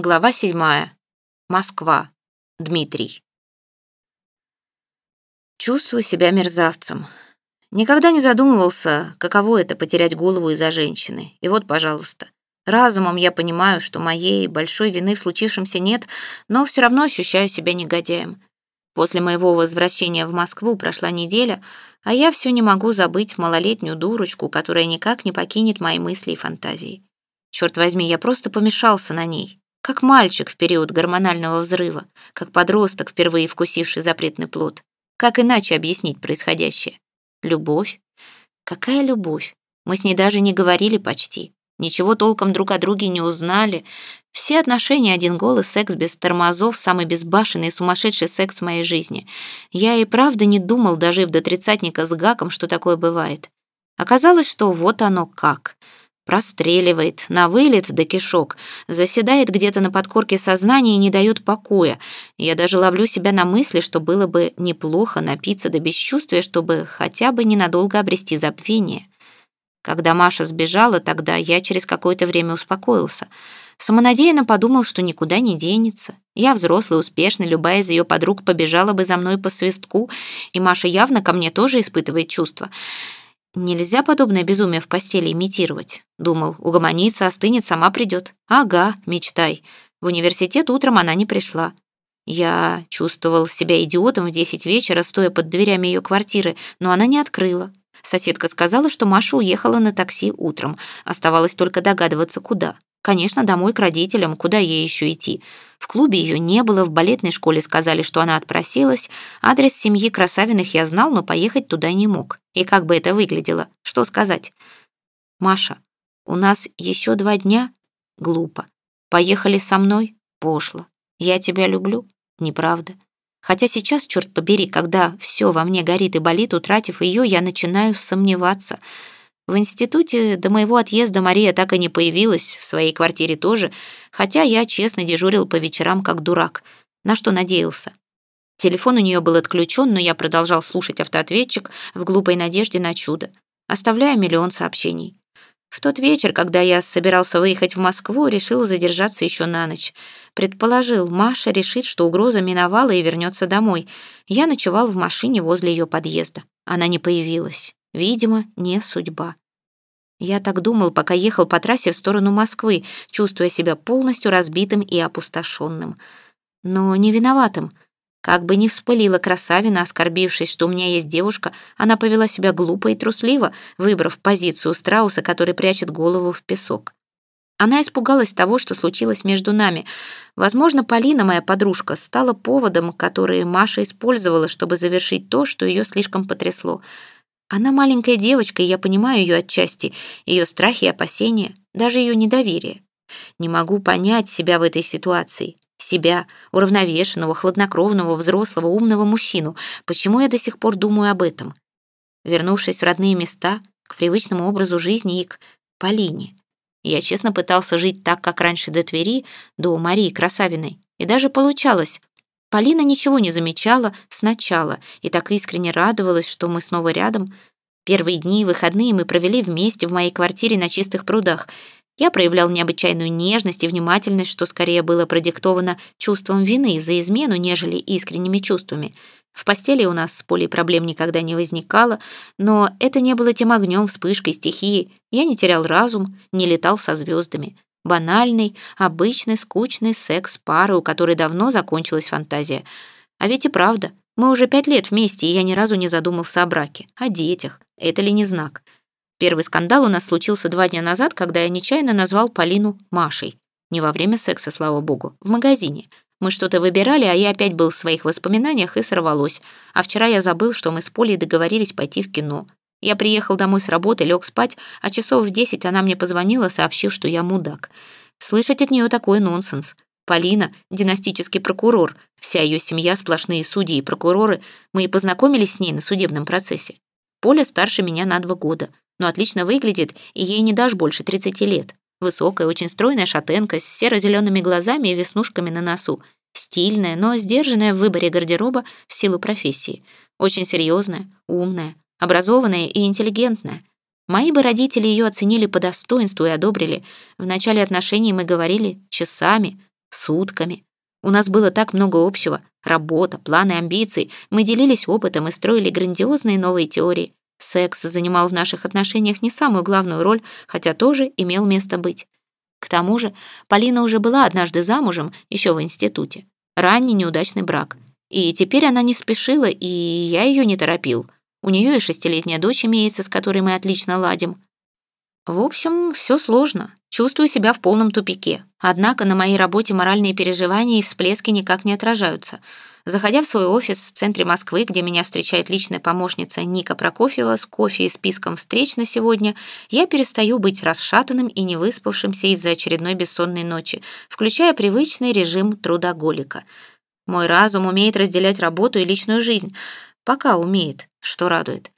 Глава 7. Москва. Дмитрий. Чувствую себя мерзавцем. Никогда не задумывался, каково это потерять голову из-за женщины. И вот, пожалуйста. Разумом я понимаю, что моей большой вины в случившемся нет, но все равно ощущаю себя негодяем. После моего возвращения в Москву прошла неделя, а я все не могу забыть малолетнюю дурочку, которая никак не покинет мои мысли и фантазии. Черт возьми, я просто помешался на ней. Как мальчик в период гормонального взрыва, как подросток, впервые вкусивший запретный плод. Как иначе объяснить происходящее? Любовь? Какая любовь? Мы с ней даже не говорили почти. Ничего толком друг о друге не узнали. Все отношения один голый секс без тормозов, самый безбашенный и сумасшедший секс в моей жизни. Я и правда не думал, дожив до тридцатника с гаком, что такое бывает. Оказалось, что вот оно как — Простреливает, на вылет до кишок, заседает где-то на подкорке сознания и не дает покоя. Я даже ловлю себя на мысли, что было бы неплохо напиться до бесчувствия, чтобы хотя бы ненадолго обрести забвение. Когда Маша сбежала, тогда я через какое-то время успокоился. Самонадеянно подумал, что никуда не денется. Я взрослый, успешный, любая из ее подруг побежала бы за мной по свистку, и Маша явно ко мне тоже испытывает чувства. Нельзя подобное безумие в постели имитировать. Думал, угомонится, остынет, сама придет. Ага, мечтай. В университет утром она не пришла. Я чувствовал себя идиотом в десять вечера, стоя под дверями ее квартиры, но она не открыла. Соседка сказала, что Маша уехала на такси утром. Оставалось только догадываться, куда. Конечно, домой к родителям, куда ей еще идти. В клубе ее не было, в балетной школе сказали, что она отпросилась. Адрес семьи Красавиных я знал, но поехать туда не мог. И как бы это выглядело? Что сказать? «Маша, у нас еще два дня?» Глупо. «Поехали со мной?» Пошло. «Я тебя люблю?» Неправда. Хотя сейчас, черт побери, когда все во мне горит и болит, утратив ее, я начинаю сомневаться — в институте до моего отъезда Мария так и не появилась, в своей квартире тоже, хотя я честно дежурил по вечерам как дурак. На что надеялся? Телефон у нее был отключен, но я продолжал слушать автоответчик в глупой надежде на чудо, оставляя миллион сообщений. В тот вечер, когда я собирался выехать в Москву, решил задержаться еще на ночь. Предположил, Маша решит, что угроза миновала и вернется домой. Я ночевал в машине возле ее подъезда. Она не появилась. Видимо, не судьба. Я так думал, пока ехал по трассе в сторону Москвы, чувствуя себя полностью разбитым и опустошенным. Но не виноватым. Как бы ни вспылила красавина, оскорбившись, что у меня есть девушка, она повела себя глупо и трусливо, выбрав позицию страуса, который прячет голову в песок. Она испугалась того, что случилось между нами. Возможно, Полина, моя подружка, стала поводом, который Маша использовала, чтобы завершить то, что ее слишком потрясло — она маленькая девочка, и я понимаю ее отчасти, ее страхи и опасения, даже ее недоверие. Не могу понять себя в этой ситуации. Себя, уравновешенного, хладнокровного, взрослого, умного мужчину. Почему я до сих пор думаю об этом? Вернувшись в родные места, к привычному образу жизни и к Полине. Я честно пытался жить так, как раньше до Твери, до Марии Красавиной. И даже получалось. Полина ничего не замечала сначала и так искренне радовалась, что мы снова рядом. Первые дни и выходные мы провели вместе в моей квартире на чистых прудах. Я проявлял необычайную нежность и внимательность, что скорее было продиктовано чувством вины за измену, нежели искренними чувствами. В постели у нас с Полей проблем никогда не возникало, но это не было тем огнем, вспышкой, стихией. Я не терял разум, не летал со звездами. Банальный, обычный, скучный секс пары, у которой давно закончилась фантазия. А ведь и правда, мы уже пять лет вместе, и я ни разу не задумался о браке, о детях. Это ли не знак? Первый скандал у нас случился два дня назад, когда я нечаянно назвал Полину Машей. Не во время секса, слава богу, в магазине. Мы что-то выбирали, а я опять был в своих воспоминаниях и сорвалось. А вчера я забыл, что мы с Полей договорились пойти в кино. Я приехал домой с работы, лег спать, а часов в десять она мне позвонила, сообщив, что я мудак. Слышать от нее такой нонсенс. Полина — династический прокурор, вся ее семья — сплошные судьи и прокуроры. Мы и познакомились с ней на судебном процессе. Поля старше меня на два года, но отлично выглядит, и ей не дашь больше 30 лет. Высокая, очень стройная шатенка с серо-зелеными глазами и веснушками на носу. Стильная, но сдержанная в выборе гардероба в силу профессии. Очень серьезная, умная, образованная и интеллигентная. Мои бы родители ее оценили по достоинству и одобрили. В начале отношений мы говорили часами. Сутками. У нас было так много общего. Работа, планы, амбиции. Мы делились опытом и строили грандиозные новые теории. Секс занимал в наших отношениях не самую главную роль, хотя тоже имел место быть. К тому же Полина уже была однажды замужем, еще в институте. Ранний неудачный брак. И теперь она не спешила, и я ее не торопил. У нее и шестилетняя дочь имеется, с которой мы отлично ладим. В общем, все сложно. Чувствую себя в полном тупике. Однако на моей работе моральные переживания и всплески никак не отражаются. Заходя в свой офис в центре Москвы, где меня встречает личная помощница Ника Прокофьева с кофе и списком встреч на сегодня, я перестаю быть расшатанным и невыспавшимся из-за очередной бессонной ночи, включая привычный режим трудоголика. Мой разум умеет разделять работу и личную жизнь. Пока умеет, что радует.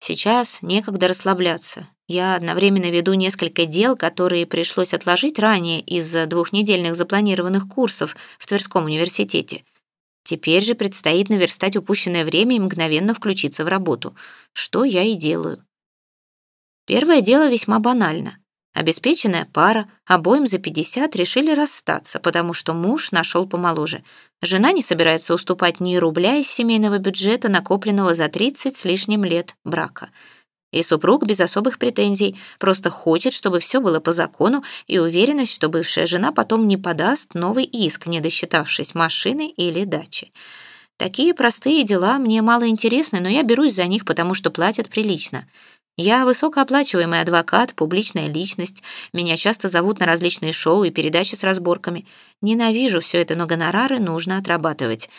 Сейчас некогда расслабляться. Я одновременно веду несколько дел, которые пришлось отложить ранее из-за двухнедельных запланированных курсов в Тверском университете. Теперь же предстоит наверстать упущенное время и мгновенно включиться в работу, что я и делаю. Первое дело весьма банально. Обеспеченная пара, обоим за 50 решили расстаться, потому что муж нашел помоложе. Жена не собирается уступать ни рубля из семейного бюджета, накопленного за 30 с лишним лет брака. И супруг без особых претензий просто хочет, чтобы все было по закону, и уверенность, что бывшая жена потом не подаст новый иск, не досчитавшись машины или дачи. Такие простые дела мне мало интересны, но я берусь за них, потому что платят прилично — я высокооплачиваемый адвокат, публичная личность. Меня часто зовут на различные шоу и передачи с разборками. Ненавижу все это, но гонорары нужно отрабатывать.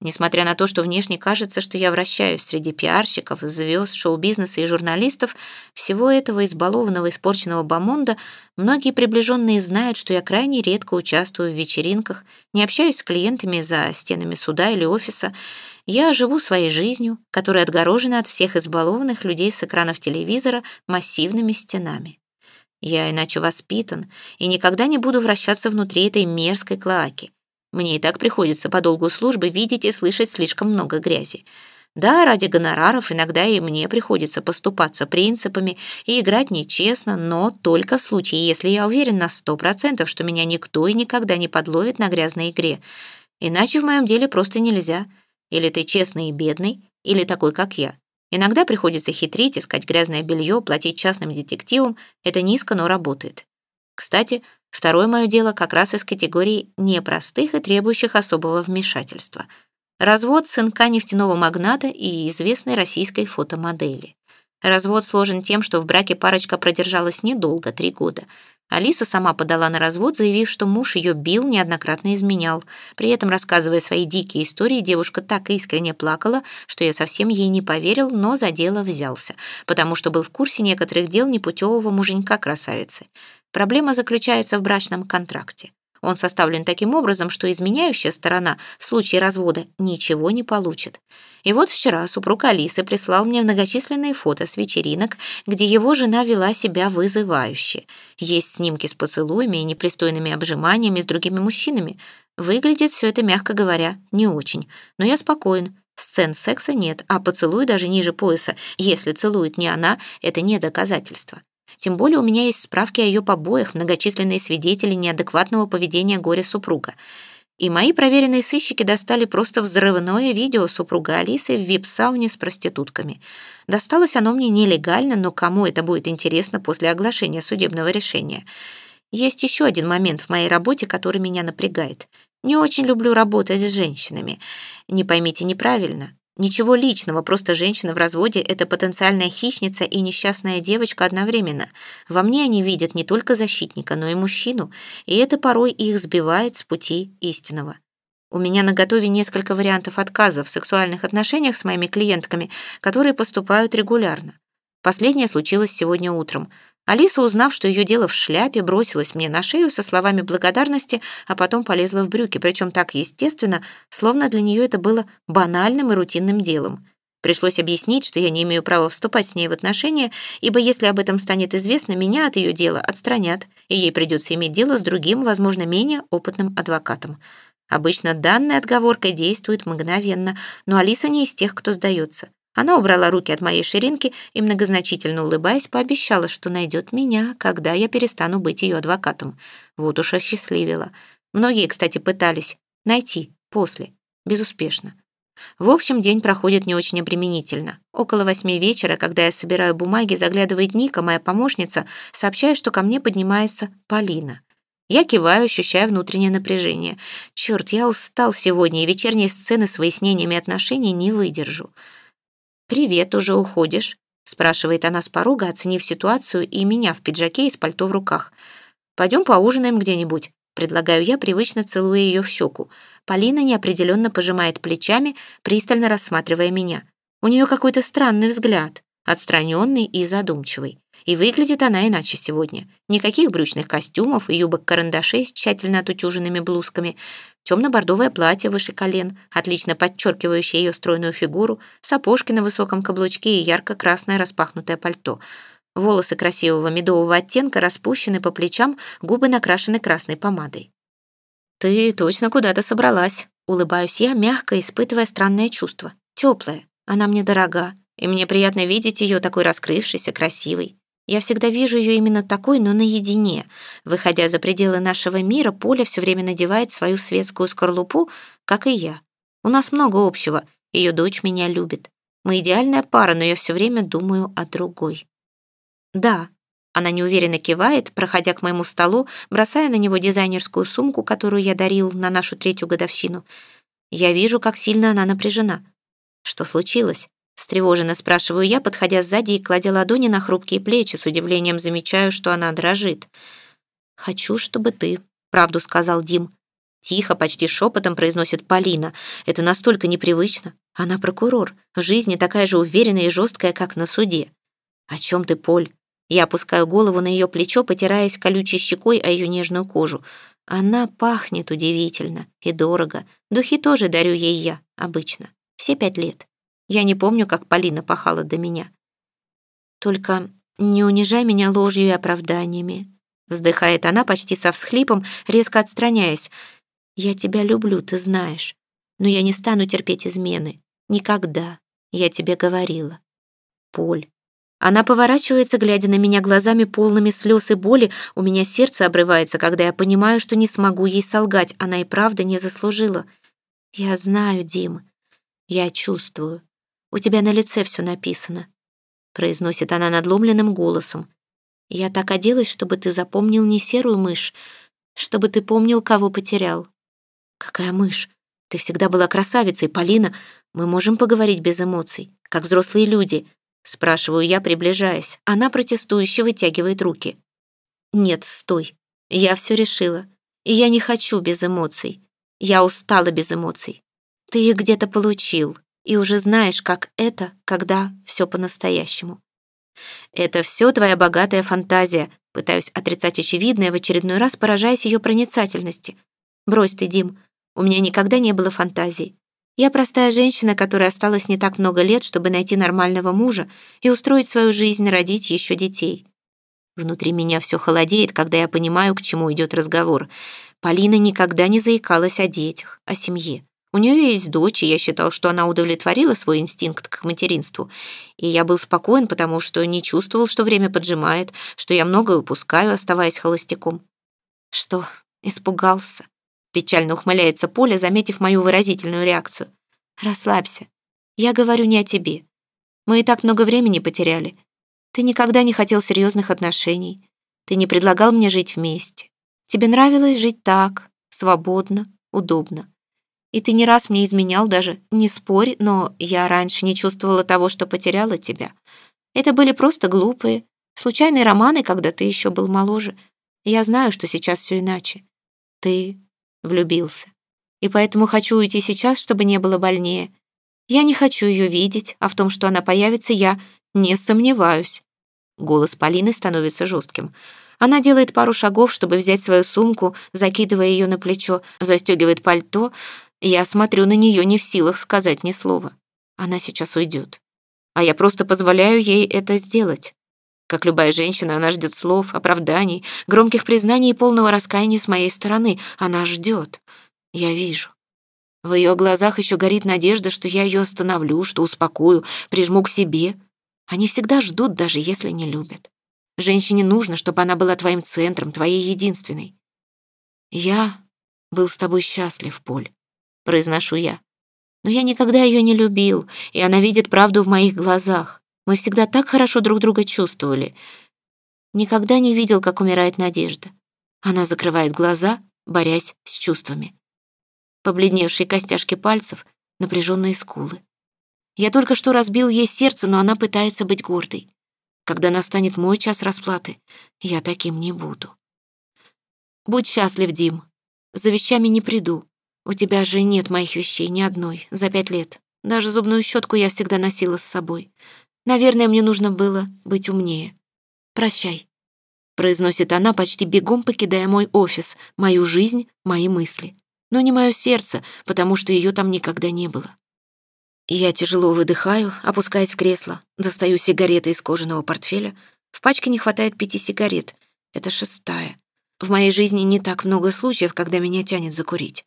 Несмотря на то, что внешне кажется, что я вращаюсь среди пиарщиков, звезд, шоу-бизнеса и журналистов, всего этого избалованного, испорченного бомонда, многие приближенные знают, что я крайне редко участвую в вечеринках, не общаюсь с клиентами за стенами суда или офиса, я живу своей жизнью, которая отгорожена от всех избалованных людей с экранов телевизора массивными стенами. Я иначе воспитан и никогда не буду вращаться внутри этой мерзкой клоаки. Мне и так приходится по долгу службы видеть и слышать слишком много грязи. Да, ради гонораров иногда и мне приходится поступаться принципами и играть нечестно, но только в случае, если я уверен на сто процентов, что меня никто и никогда не подловит на грязной игре. Иначе в моем деле просто нельзя — или ты честный и бедный, или такой, как я. Иногда приходится хитрить, искать грязное белье, платить частным детективам. Это низко, но работает. Кстати, второе мое дело как раз из категории непростых и требующих особого вмешательства. Развод сынка нефтяного магната и известной российской фотомодели. Развод сложен тем, что в браке парочка продержалась недолго, три года — Алиса сама подала на развод, заявив, что муж ее бил, неоднократно изменял. При этом, рассказывая свои дикие истории, девушка так искренне плакала, что я совсем ей не поверил, но за дело взялся, потому что был в курсе некоторых дел непутевого муженька-красавицы. Проблема заключается в брачном контракте. Он составлен таким образом, что изменяющая сторона в случае развода ничего не получит. И вот вчера супруг Алисы прислал мне многочисленные фото с вечеринок, где его жена вела себя вызывающе. Есть снимки с поцелуями и непристойными обжиманиями с другими мужчинами. Выглядит все это, мягко говоря, не очень. Но я спокоен. Сцен секса нет, а поцелуй даже ниже пояса. Если целует не она, это не доказательство. Тем более у меня есть справки о ее побоях, многочисленные свидетели неадекватного поведения горя-супруга. И мои проверенные сыщики достали просто взрывное видео супруга Алисы в вип-сауне с проститутками. Досталось оно мне нелегально, но кому это будет интересно после оглашения судебного решения? Есть еще один момент в моей работе, который меня напрягает. Не очень люблю работать с женщинами. Не поймите неправильно. Ничего личного, просто женщина в разводе — это потенциальная хищница и несчастная девочка одновременно. Во мне они видят не только защитника, но и мужчину, и это порой их сбивает с пути истинного. У меня на готове несколько вариантов отказа в сексуальных отношениях с моими клиентками, которые поступают регулярно. Последнее случилось сегодня утром. Алиса, узнав, что ее дело в шляпе, бросилась мне на шею со словами благодарности, а потом полезла в брюки, причем так естественно, словно для нее это было банальным и рутинным делом. Пришлось объяснить, что я не имею права вступать с ней в отношения, ибо если об этом станет известно, меня от ее дела отстранят, и ей придется иметь дело с другим, возможно, менее опытным адвокатом. Обычно данная отговорка действует мгновенно, но Алиса не из тех, кто сдается. Она убрала руки от моей ширинки и, многозначительно улыбаясь, пообещала, что найдет меня, когда я перестану быть ее адвокатом. Вот уж осчастливила. Многие, кстати, пытались найти после. Безуспешно. В общем, день проходит не очень обременительно. Около восьми вечера, когда я собираю бумаги, заглядывает Ника, моя помощница, сообщая, что ко мне поднимается Полина. Я киваю, ощущая внутреннее напряжение. Черт, я устал сегодня, и вечерние сцены с выяснениями отношений не выдержу. «Привет, уже уходишь?» — спрашивает она с порога, оценив ситуацию и меня в пиджаке и с пальто в руках. «Пойдем поужинаем где-нибудь», — предлагаю я, привычно целуя ее в щеку. Полина неопределенно пожимает плечами, пристально рассматривая меня. У нее какой-то странный взгляд, отстраненный и задумчивый. И выглядит она иначе сегодня. Никаких брючных костюмов и юбок-карандашей с тщательно отутюженными блузками. Темно-бордовое платье выше колен, отлично подчеркивающее ее стройную фигуру, сапожки на высоком каблучке и ярко-красное распахнутое пальто. Волосы красивого медового оттенка распущены по плечам, губы накрашены красной помадой. «Ты точно куда-то собралась», — улыбаюсь я, мягко испытывая странное чувство. Теплое. Она мне дорога, и мне приятно видеть ее такой раскрывшейся, красивой. Я всегда вижу ее именно такой, но наедине. Выходя за пределы нашего мира, Поля все время надевает свою светскую скорлупу, как и я. У нас много общего. Ее дочь меня любит. Мы идеальная пара, но я все время думаю о другой. Да, она неуверенно кивает, проходя к моему столу, бросая на него дизайнерскую сумку, которую я дарил на нашу третью годовщину. Я вижу, как сильно она напряжена. Что случилось? Встревоженно спрашиваю я, подходя сзади и кладя ладони на хрупкие плечи, с удивлением замечаю, что она дрожит. «Хочу, чтобы ты», — правду сказал Дим. Тихо, почти шепотом произносит Полина. Это настолько непривычно. Она прокурор, в жизни такая же уверенная и жесткая, как на суде. «О чем ты, Поль?» Я опускаю голову на ее плечо, потираясь колючей щекой о ее нежную кожу. Она пахнет удивительно и дорого. Духи тоже дарю ей я, обычно. Все пять лет. Я не помню, как Полина пахала до меня. Только не унижай меня ложью и оправданиями. Вздыхает она почти со всхлипом, резко отстраняясь. Я тебя люблю, ты знаешь. Но я не стану терпеть измены. Никогда. Я тебе говорила. Поль. Она поворачивается, глядя на меня глазами полными слез и боли. У меня сердце обрывается, когда я понимаю, что не смогу ей солгать. Она и правда не заслужила. Я знаю, Дим. Я чувствую. У тебя на лице все написано», — произносит она надломленным голосом. «Я так оделась, чтобы ты запомнил не серую мышь, чтобы ты помнил, кого потерял». «Какая мышь? Ты всегда была красавицей, Полина. Мы можем поговорить без эмоций, как взрослые люди», — спрашиваю я, приближаясь. Она протестующе вытягивает руки. «Нет, стой. Я все решила. И я не хочу без эмоций. Я устала без эмоций. Ты их где-то получил и уже знаешь, как это, когда все по-настоящему. Это все твоя богатая фантазия. Пытаюсь отрицать очевидное, в очередной раз поражаясь ее проницательности. Брось ты, Дим, у меня никогда не было фантазий. Я простая женщина, которая осталась не так много лет, чтобы найти нормального мужа и устроить свою жизнь, родить еще детей. Внутри меня все холодеет, когда я понимаю, к чему идет разговор. Полина никогда не заикалась о детях, о семье. У нее есть дочь, и я считал, что она удовлетворила свой инстинкт к материнству. И я был спокоен, потому что не чувствовал, что время поджимает, что я многое упускаю, оставаясь холостяком. Что, испугался? Печально ухмыляется Поля, заметив мою выразительную реакцию. Расслабься. Я говорю не о тебе. Мы и так много времени потеряли. Ты никогда не хотел серьезных отношений. Ты не предлагал мне жить вместе. Тебе нравилось жить так, свободно, удобно. И ты не раз мне изменял даже, не спорь, но я раньше не чувствовала того, что потеряла тебя. Это были просто глупые, случайные романы, когда ты еще был моложе. Я знаю, что сейчас все иначе. Ты влюбился. И поэтому хочу уйти сейчас, чтобы не было больнее. Я не хочу ее видеть, а в том, что она появится, я не сомневаюсь. Голос Полины становится жестким. Она делает пару шагов, чтобы взять свою сумку, закидывая ее на плечо, застегивает пальто, я смотрю на нее не в силах сказать ни слова. Она сейчас уйдет. А я просто позволяю ей это сделать. Как любая женщина, она ждет слов, оправданий, громких признаний и полного раскаяния с моей стороны. Она ждет. Я вижу. В ее глазах еще горит надежда, что я ее остановлю, что успокою, прижму к себе. Они всегда ждут, даже если не любят. Женщине нужно, чтобы она была твоим центром, твоей единственной. Я был с тобой счастлив, Поль», — произношу я. Но я никогда ее не любил, и она видит правду в моих глазах. Мы всегда так хорошо друг друга чувствовали. Никогда не видел, как умирает Надежда. Она закрывает глаза, борясь с чувствами. Побледневшие костяшки пальцев, напряженные скулы. Я только что разбил ей сердце, но она пытается быть гордой. Когда настанет мой час расплаты, я таким не буду. Будь счастлив, Дим. За вещами не приду. У тебя же нет моих вещей ни одной за пять лет. Даже зубную щетку я всегда носила с собой. Наверное, мне нужно было быть умнее. Прощай. Произносит она, почти бегом покидая мой офис, мою жизнь, мои мысли. Но не мое сердце, потому что ее там никогда не было. Я тяжело выдыхаю, опускаясь в кресло, достаю сигареты из кожаного портфеля. В пачке не хватает пяти сигарет. Это шестая. В моей жизни не так много случаев, когда меня тянет закурить.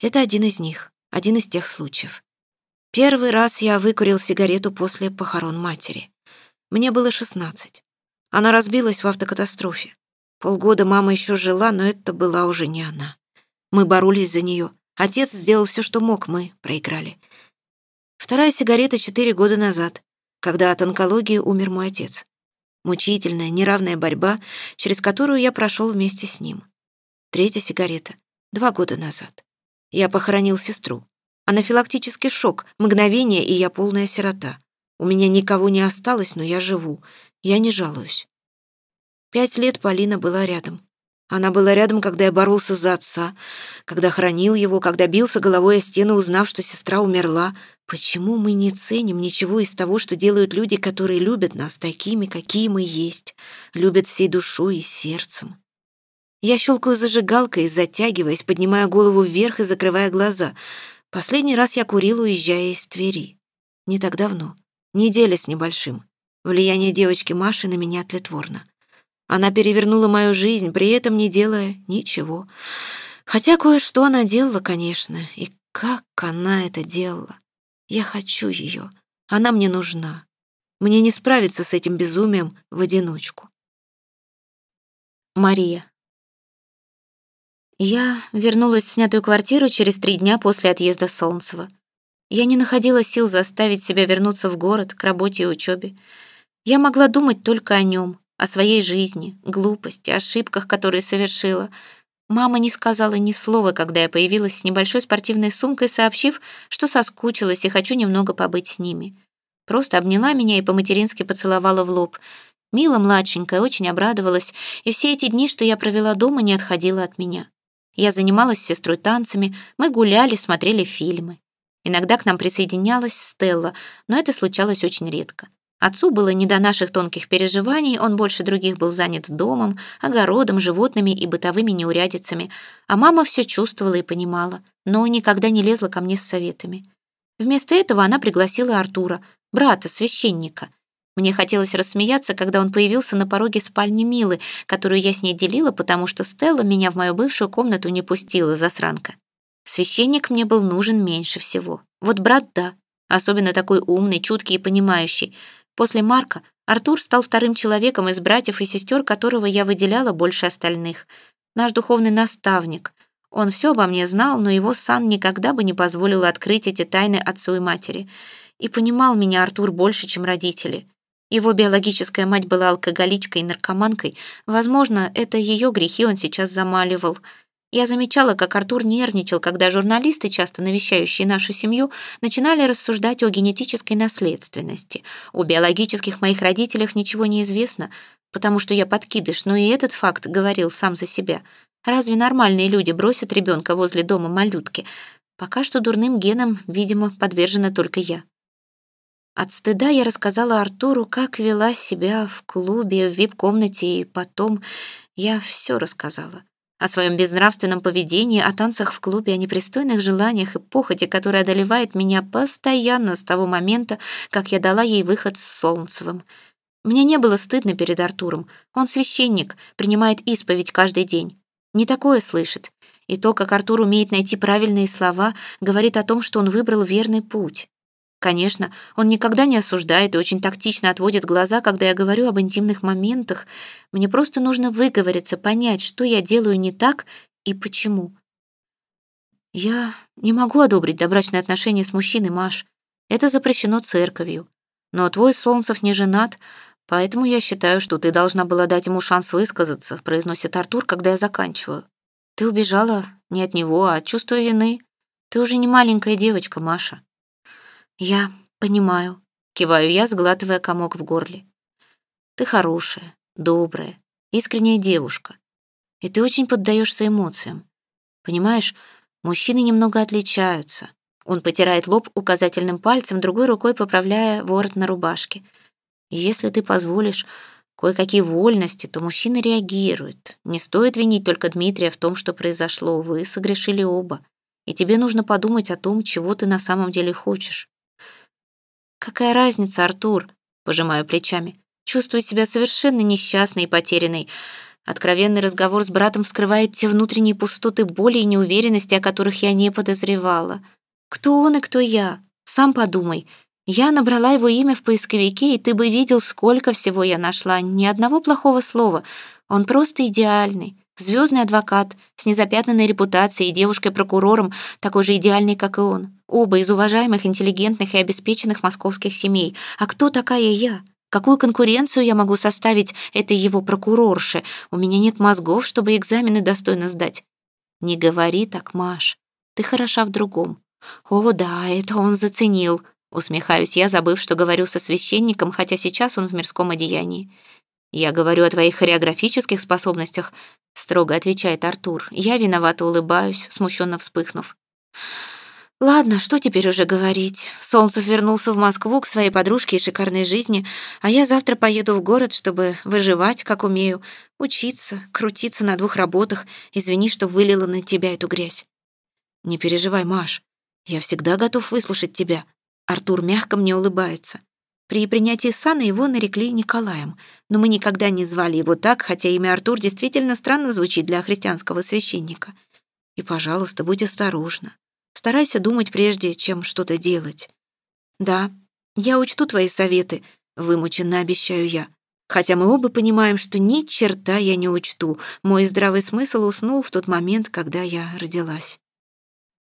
Это один из них, один из тех случаев. Первый раз я выкурил сигарету после похорон матери. Мне было 16. Она разбилась в автокатастрофе. Полгода мама еще жила, но это была уже не она. Мы боролись за нее. Отец сделал все, что мог, мы проиграли. Вторая сигарета четыре года назад, когда от онкологии умер мой отец. Мучительная, неравная борьба, через которую я прошел вместе с ним. Третья сигарета два года назад. Я похоронил сестру. Анафилактический шок, мгновение, и я полная сирота. У меня никого не осталось, но я живу. Я не жалуюсь. Пять лет Полина была рядом. Она была рядом, когда я боролся за отца, когда хранил его, когда бился головой о стену, узнав, что сестра умерла. Почему мы не ценим ничего из того, что делают люди, которые любят нас такими, какие мы есть, любят всей душой и сердцем? Я щелкаю зажигалкой, затягиваясь, поднимая голову вверх и закрывая глаза. Последний раз я курил, уезжая из Твери. Не так давно. Неделя с небольшим. Влияние девочки Маши на меня тлетворно. Она перевернула мою жизнь, при этом не делая ничего. Хотя кое-что она делала, конечно. И как она это делала? Я хочу ее. Она мне нужна. Мне не справиться с этим безумием в одиночку. Мария. Я вернулась в снятую квартиру через три дня после отъезда Солнцева. Я не находила сил заставить себя вернуться в город, к работе и учебе. Я могла думать только о нем, о своей жизни, глупости, ошибках, которые совершила. Мама не сказала ни слова, когда я появилась с небольшой спортивной сумкой, сообщив, что соскучилась и хочу немного побыть с ними. Просто обняла меня и по-матерински поцеловала в лоб. Мила младшенькая очень обрадовалась, и все эти дни, что я провела дома, не отходила от меня. Я занималась с сестрой танцами, мы гуляли, смотрели фильмы. Иногда к нам присоединялась Стелла, но это случалось очень редко. Отцу было не до наших тонких переживаний, он больше других был занят домом, огородом, животными и бытовыми неурядицами, а мама все чувствовала и понимала, но никогда не лезла ко мне с советами. Вместо этого она пригласила Артура, брата, священника, мне хотелось рассмеяться, когда он появился на пороге спальни Милы, которую я с ней делила, потому что Стелла меня в мою бывшую комнату не пустила, засранка. Священник мне был нужен меньше всего. Вот брат — да, особенно такой умный, чуткий и понимающий. После Марка Артур стал вторым человеком из братьев и сестер, которого я выделяла больше остальных. Наш духовный наставник. Он все обо мне знал, но его сан никогда бы не позволил открыть эти тайны отцу и матери. И понимал меня Артур больше, чем родители. Его биологическая мать была алкоголичкой и наркоманкой. Возможно, это ее грехи он сейчас замаливал. Я замечала, как Артур нервничал, когда журналисты, часто навещающие нашу семью, начинали рассуждать о генетической наследственности. О биологических моих родителях ничего не известно, потому что я подкидыш, но и этот факт говорил сам за себя. Разве нормальные люди бросят ребенка возле дома малютки? Пока что дурным генам, видимо, подвержена только я. От стыда я рассказала Артуру, как вела себя в клубе, в вип-комнате, и потом я все рассказала. О своем безнравственном поведении, о танцах в клубе, о непристойных желаниях и похоти, которая одолевает меня постоянно с того момента, как я дала ей выход с Солнцевым. Мне не было стыдно перед Артуром. Он священник, принимает исповедь каждый день. Не такое слышит. И то, как Артур умеет найти правильные слова, говорит о том, что он выбрал верный путь. Конечно, он никогда не осуждает и очень тактично отводит глаза, когда я говорю об интимных моментах. Мне просто нужно выговориться, понять, что я делаю не так и почему. Я не могу одобрить добрачные отношения с мужчиной, Маш. Это запрещено церковью. Но твой Солнцев не женат, поэтому я считаю, что ты должна была дать ему шанс высказаться, произносит Артур, когда я заканчиваю. Ты убежала не от него, а от чувства вины. Ты уже не маленькая девочка, Маша. Я понимаю, киваю я, сглатывая комок в горле. Ты хорошая, добрая, искренняя девушка. И ты очень поддаешься эмоциям. Понимаешь, мужчины немного отличаются. Он потирает лоб указательным пальцем, другой рукой поправляя ворот на рубашке. Если ты позволишь кое-какие вольности, то мужчина реагирует. Не стоит винить только Дмитрия в том, что произошло. Вы согрешили оба. И тебе нужно подумать о том, чего ты на самом деле хочешь. «Какая разница, Артур?» — пожимаю плечами. «Чувствую себя совершенно несчастной и потерянной. Откровенный разговор с братом скрывает те внутренние пустоты боли и неуверенности, о которых я не подозревала. Кто он и кто я? Сам подумай. Я набрала его имя в поисковике, и ты бы видел, сколько всего я нашла. Ни одного плохого слова. Он просто идеальный. Звездный адвокат, с незапятнанной репутацией и девушкой-прокурором, такой же идеальной, как и он. Оба из уважаемых, интеллигентных и обеспеченных московских семей. А кто такая я? Какую конкуренцию я могу составить этой его прокурорше? У меня нет мозгов, чтобы экзамены достойно сдать. Не говори так, Маш. Ты хороша в другом. О, да, это он заценил. Усмехаюсь я, забыв, что говорю со священником, хотя сейчас он в мирском одеянии. «Я говорю о твоих хореографических способностях», — строго отвечает Артур. Я виновато улыбаюсь, смущенно вспыхнув. Ладно, что теперь уже говорить. Солнцев вернулся в Москву к своей подружке и шикарной жизни, а я завтра поеду в город, чтобы выживать, как умею, учиться, крутиться на двух работах. Извини, что вылила на тебя эту грязь. Не переживай, Маш. Я всегда готов выслушать тебя. Артур мягко мне улыбается. При принятии сана его нарекли Николаем, но мы никогда не звали его так, хотя имя Артур действительно странно звучит для христианского священника. И, пожалуйста, будь осторожна. Старайся думать прежде, чем что-то делать. Да, я учту твои советы, вымученно обещаю я. Хотя мы оба понимаем, что ни черта я не учту. Мой здравый смысл уснул в тот момент, когда я родилась.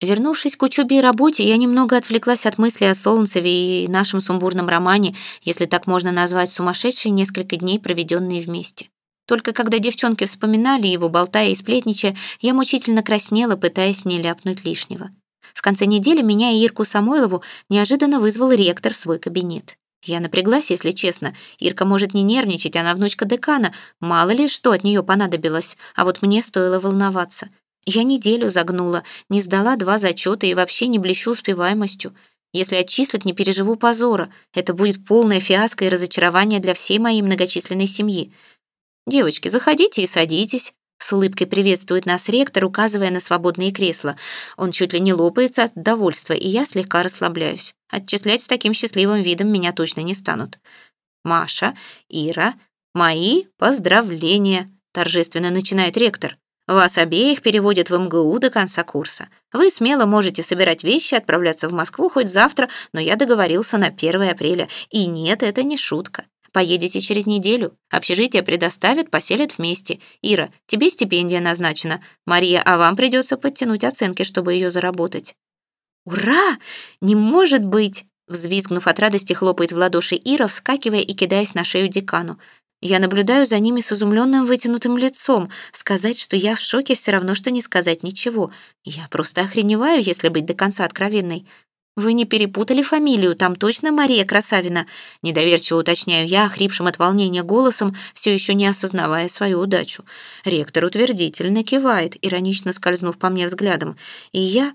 Вернувшись к учебе и работе, я немного отвлеклась от мысли о Солнцеве и нашем сумбурном романе, если так можно назвать сумасшедшие несколько дней, проведенные вместе. Только когда девчонки вспоминали его, болтая и сплетничая, я мучительно краснела, пытаясь не ляпнуть лишнего. В конце недели меня и Ирку Самойлову неожиданно вызвал ректор в свой кабинет. Я напряглась, если честно. Ирка может не нервничать, она внучка декана. Мало ли, что от нее понадобилось. А вот мне стоило волноваться. Я неделю загнула, не сдала два зачета и вообще не блещу успеваемостью. Если отчислят, не переживу позора. Это будет полное фиаско и разочарование для всей моей многочисленной семьи. «Девочки, заходите и садитесь», — с улыбкой приветствует нас ректор, указывая на свободные кресла. Он чуть ли не лопается от довольства, и я слегка расслабляюсь. Отчислять с таким счастливым видом меня точно не станут. «Маша, Ира, мои поздравления», — торжественно начинает ректор. Вас обеих переводят в МГУ до конца курса. Вы смело можете собирать вещи, отправляться в Москву хоть завтра, но я договорился на 1 апреля. И нет, это не шутка. Поедете через неделю. Общежитие предоставят, поселят вместе. Ира, тебе стипендия назначена. Мария, а вам придется подтянуть оценки, чтобы ее заработать. Ура! Не может быть! Взвизгнув от радости, хлопает в ладоши Ира, вскакивая и кидаясь на шею декану. Я наблюдаю за ними с изумленным вытянутым лицом. Сказать, что я в шоке, все равно, что не сказать ничего. Я просто охреневаю, если быть до конца откровенной. Вы не перепутали фамилию, там точно Мария Красавина? Недоверчиво уточняю я, охрипшим от волнения голосом, все еще не осознавая свою удачу. Ректор утвердительно кивает, иронично скользнув по мне взглядом. И я...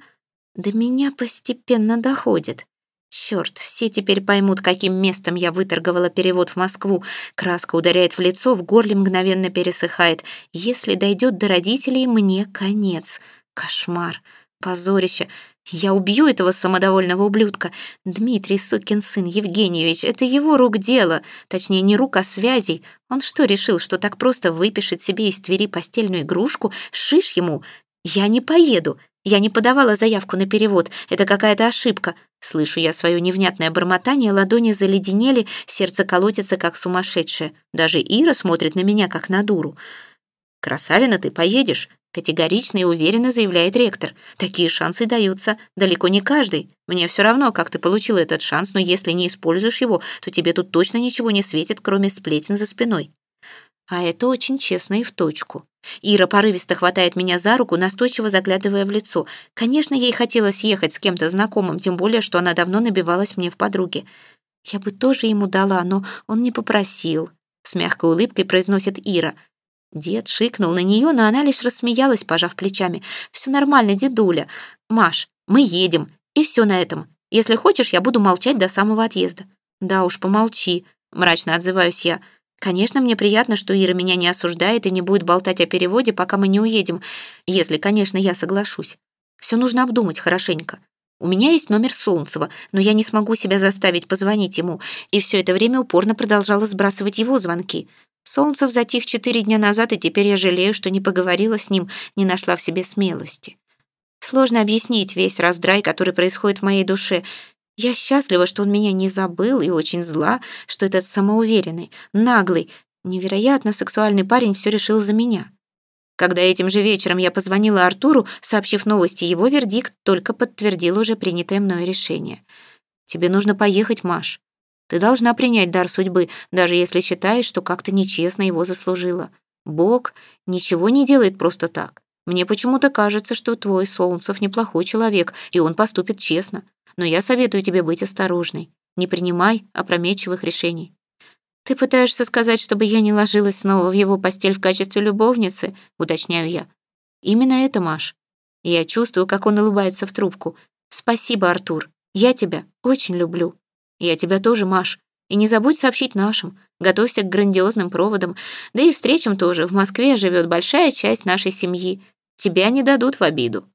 До меня постепенно доходит. Черт, все теперь поймут, каким местом я выторговала перевод в Москву. Краска ударяет в лицо, в горле мгновенно пересыхает. Если дойдет до родителей, мне конец. Кошмар, позорище. Я убью этого самодовольного ублюдка. Дмитрий, сукин сын Евгеньевич, это его рук дело. Точнее, не рук, а связей. Он что, решил, что так просто выпишет себе из Твери постельную игрушку? Шиш ему. Я не поеду. Я не подавала заявку на перевод. Это какая-то ошибка. Слышу я свое невнятное бормотание, ладони заледенели, сердце колотится, как сумасшедшее. Даже Ира смотрит на меня, как на дуру. «Красавина, ты поедешь», — категорично и уверенно заявляет ректор. «Такие шансы даются далеко не каждый. Мне все равно, как ты получил этот шанс, но если не используешь его, то тебе тут точно ничего не светит, кроме сплетен за спиной». А это очень честно и в точку. Ира порывисто хватает меня за руку, настойчиво заглядывая в лицо. Конечно, ей хотелось ехать с кем-то знакомым, тем более, что она давно набивалась мне в подруге. Я бы тоже ему дала, но он не попросил. С мягкой улыбкой произносит Ира. Дед шикнул на нее, но она лишь рассмеялась, пожав плечами. «Все нормально, дедуля. Маш, мы едем. И все на этом. Если хочешь, я буду молчать до самого отъезда». «Да уж, помолчи», — мрачно отзываюсь я. «Конечно, мне приятно, что Ира меня не осуждает и не будет болтать о переводе, пока мы не уедем, если, конечно, я соглашусь. Все нужно обдумать хорошенько. У меня есть номер Солнцева, но я не смогу себя заставить позвонить ему, и все это время упорно продолжала сбрасывать его звонки. Солнцев затих четыре дня назад, и теперь я жалею, что не поговорила с ним, не нашла в себе смелости. Сложно объяснить весь раздрай, который происходит в моей душе. Я счастлива, что он меня не забыл, и очень зла, что этот самоуверенный, наглый, невероятно сексуальный парень все решил за меня. Когда этим же вечером я позвонила Артуру, сообщив новости, его вердикт только подтвердил уже принятое мною решение. «Тебе нужно поехать, Маш. Ты должна принять дар судьбы, даже если считаешь, что как-то нечестно его заслужила. Бог ничего не делает просто так. Мне почему-то кажется, что твой Солнцев неплохой человек, и он поступит честно. Но я советую тебе быть осторожной. Не принимай опрометчивых решений. Ты пытаешься сказать, чтобы я не ложилась снова в его постель в качестве любовницы, уточняю я. Именно это, Маш. Я чувствую, как он улыбается в трубку. Спасибо, Артур. Я тебя очень люблю. Я тебя тоже, Маш. И не забудь сообщить нашим. Готовься к грандиозным проводам. Да и встречам тоже. В Москве живет большая часть нашей семьи. Тебя не дадут в обиду.